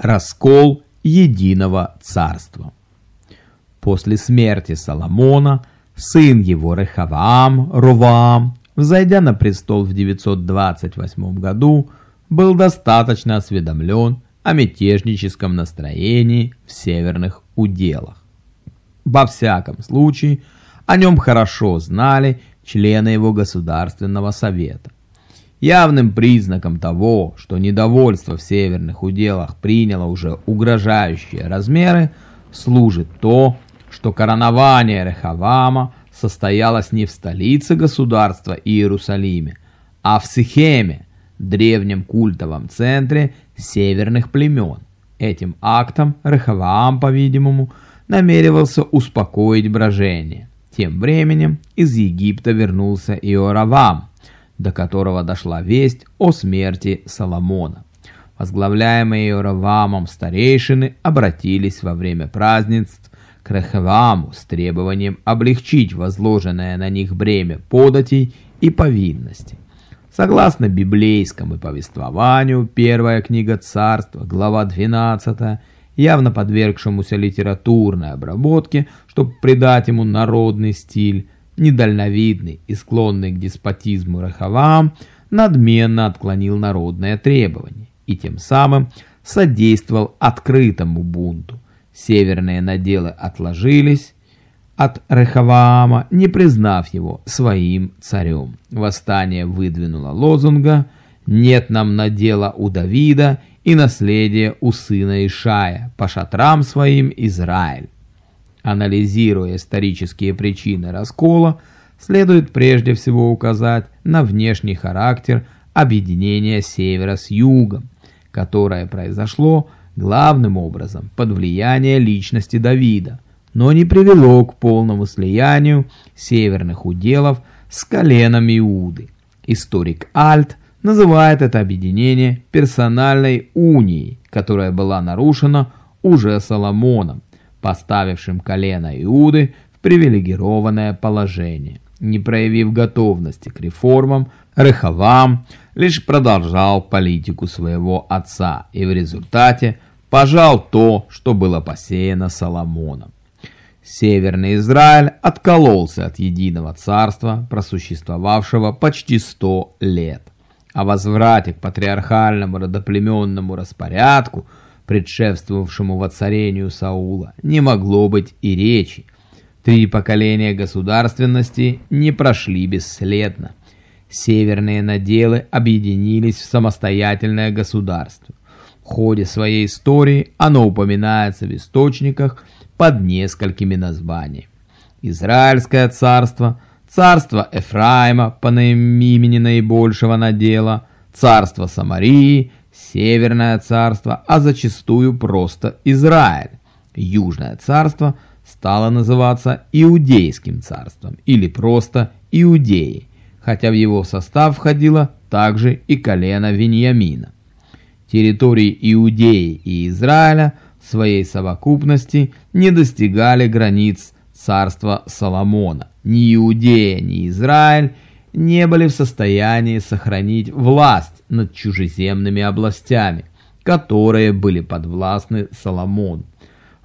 Раскол единого царства. После смерти Соломона сын его Рехаваам, Руваам, взойдя на престол в 928 году, был достаточно осведомлен о мятежническом настроении в северных уделах. Во всяком случае, о нем хорошо знали члены его Государственного совета. Явным признаком того, что недовольство в северных уделах приняло уже угрожающие размеры, служит то, что коронование Рехавама состоялось не в столице государства Иерусалиме, а в Сихеме, древнем культовом центре северных племен. Этим актом Рехаваам, по-видимому, намеревался успокоить брожение. Тем временем из Египта вернулся Иоравам, до которого дошла весть о смерти Соломона. Возглавляемые Иоравамом старейшины обратились во время празднеств к Рехаваму с требованием облегчить возложенное на них бремя податей и повинностей. Согласно библейскому повествованию, первая книга царства, глава 12, явно подвергшемуся литературной обработке, чтобы придать ему народный стиль, недальновидный и склонный к деспотизму Рахавам, надменно отклонил народное требование и тем самым содействовал открытому бунту. Северные наделы отложились от Рехаваама, не признав его своим царем. Восстание выдвинуло лозунга «Нет нам надела у Давида и наследия у сына Ишая, по шатрам своим Израиль». Анализируя исторические причины раскола, следует прежде всего указать на внешний характер объединения севера с югом, которое произошло главным образом под влияние личности Давида, но не привело к полному слиянию северных уделов с коленом Иуды. Историк Альт называет это объединение персональной унией, которая была нарушена уже Соломоном, поставившим колено Иуды в привилегированное положение. Не проявив готовности к реформам, Рехавам лишь продолжал политику своего отца и в результате пожал то, что было посеяно Соломоном. Северный Израиль откололся от единого царства, просуществовавшего почти сто лет. О возврате к патриархальному родоплеменному распорядку – предшествовавшему воцарению Саула, не могло быть и речи. Три поколения государственности не прошли бесследно. Северные наделы объединились в самостоятельное государство. В ходе своей истории оно упоминается в источниках под несколькими названиями. Израильское царство, царство Эфраима по имени наибольшего надела, царство Самарии Северное царство, а зачастую просто Израиль. Южное царство стало называться Иудейским царством или просто Иудеей, хотя в его состав входило также и колено Виньямина. Территории Иудеи и Израиля в своей совокупности не достигали границ царства Соломона. Ни Иудея, ни Израиль не были в состоянии сохранить власть над чужеземными областями, которые были подвластны Соломону.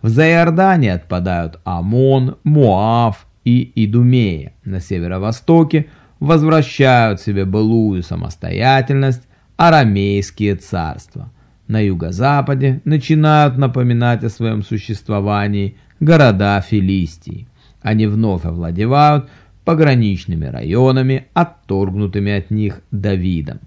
В Заиордании отпадают Амон, Моав и Идумея. На северо-востоке возвращают себе былую самостоятельность арамейские царства. На юго-западе начинают напоминать о своем существовании города Филистии. Они вновь овладевают пограничными районами, отторгнутыми от них Давидом.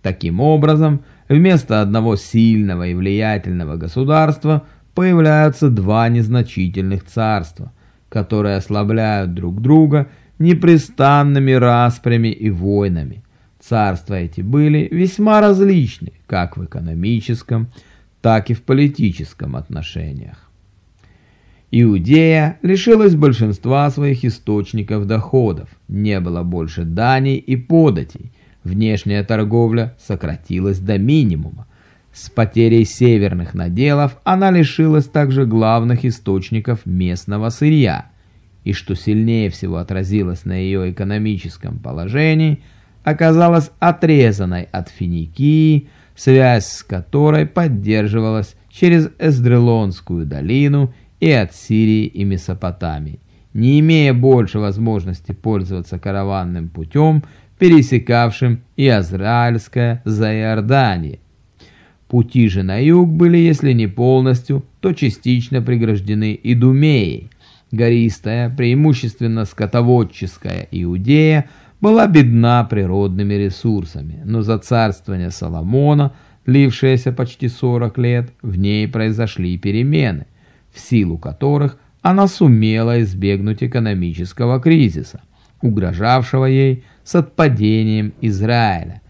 Таким образом, вместо одного сильного и влиятельного государства появляются два незначительных царства, которые ослабляют друг друга непрестанными распрями и войнами. Царства эти были весьма различны как в экономическом, так и в политическом отношениях. Иудея лишилась большинства своих источников доходов, не было больше даний и податей, внешняя торговля сократилась до минимума. С потерей северных наделов она лишилась также главных источников местного сырья, и что сильнее всего отразилось на ее экономическом положении, оказалась отрезанной от Финикии, связь с которой поддерживалась через Эсдрелонскую долину и от Сирии и Месопотамии, не имея больше возможности пользоваться караванным путем, пересекавшим Израильское за Иордание. Пути же на юг были, если не полностью, то частично преграждены Идумеей. Гористая, преимущественно скотоводческая Иудея была бедна природными ресурсами, но за царствование Соломона, длившееся почти 40 лет, в ней произошли перемены, в силу которых она сумела избегнуть экономического кризиса, угрожавшего ей с отпадением Израиля.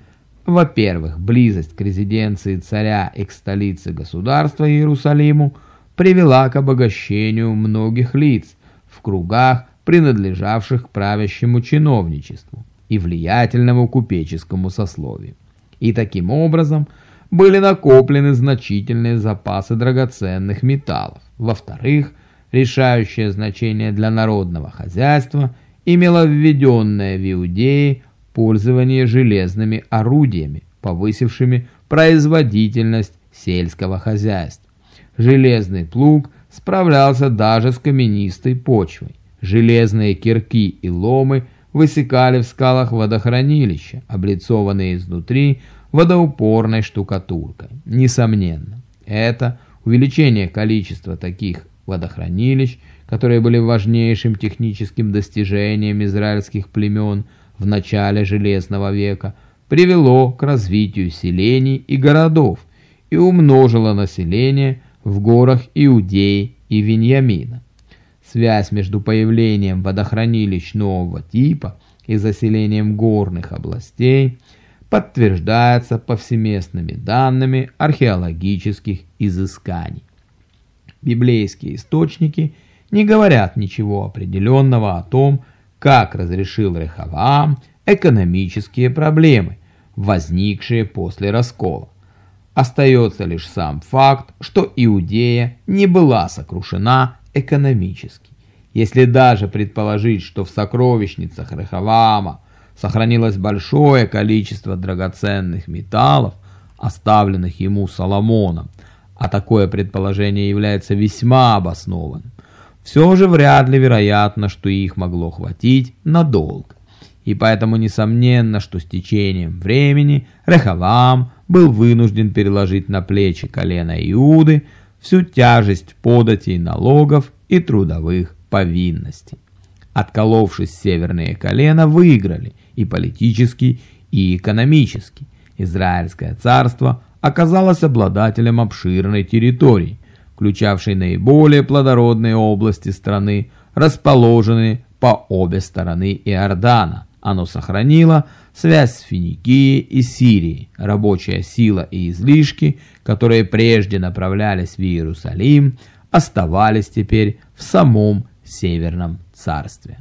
Во-первых, близость к резиденции царя и к столице государства Иерусалиму привела к обогащению многих лиц в кругах, принадлежавших к правящему чиновничеству и влиятельному купеческому сословию. И таким образом были накоплены значительные запасы драгоценных металлов. Во-вторых, решающее значение для народного хозяйства – имело введенное в Иудее пользование железными орудиями, повысившими производительность сельского хозяйства. Железный плуг справлялся даже с каменистой почвой. Железные кирки и ломы высекали в скалах водохранилища, облицованные изнутри водоупорной штукатуркой. Несомненно, это увеличение количества таких водохранилищ – которые были важнейшим техническим достижением израильских племен в начале Железного века, привело к развитию селений и городов и умножило население в горах Иудеи и Виньямина. Связь между появлением водохранилищ нового типа и заселением горных областей подтверждается повсеместными данными археологических изысканий. Библейские источники – не говорят ничего определенного о том, как разрешил Рехаваам экономические проблемы, возникшие после раскола. Остается лишь сам факт, что Иудея не была сокрушена экономически. Если даже предположить, что в сокровищницах Рехаваама сохранилось большое количество драгоценных металлов, оставленных ему Соломоном, а такое предположение является весьма обоснованным, все же вряд ли вероятно, что их могло хватить надолго. И поэтому несомненно, что с течением времени Рехавам был вынужден переложить на плечи колена Иуды всю тяжесть податей налогов и трудовых повинностей. Отколовшись северные колена выиграли и политически, и экономически. Израильское царство оказалось обладателем обширной территории – включавший наиболее плодородные области страны, расположенные по обе стороны Иордана. Оно сохранило связь с Финикией и Сирией. Рабочая сила и излишки, которые прежде направлялись в Иерусалим, оставались теперь в самом Северном царстве.